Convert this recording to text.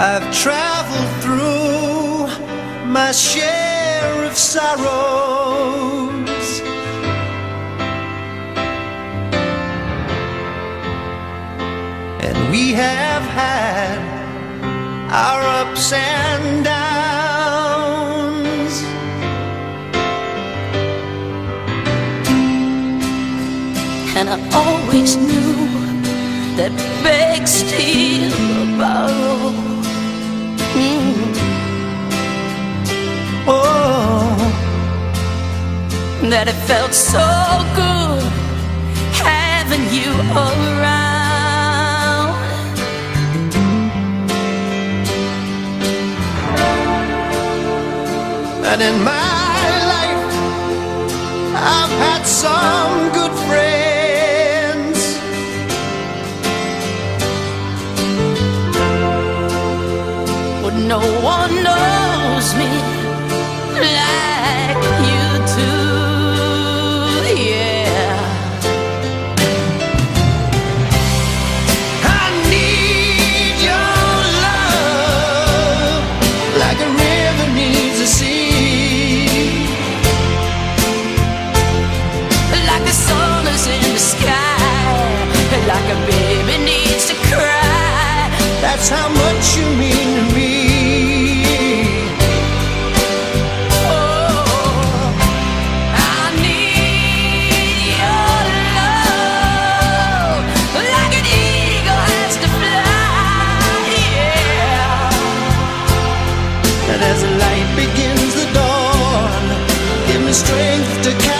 I've traveled through my share of sorrows. And we have had our ups and downs. And I always knew that big steel borrow. That it felt so good having you around. and in my life, I've had some good friends. But no one knows me How much you mean to me. Oh, I need your love. Like an eagle has to fly. Yeah. And as the light begins the dawn, give me strength to carry